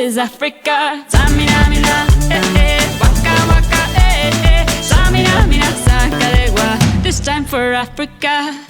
is Africa. Samina, mina, eh, eh, waka, waka, eh, eh. Samina, mina. This time for Africa.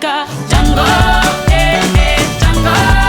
짱가 짱가 에에 짱가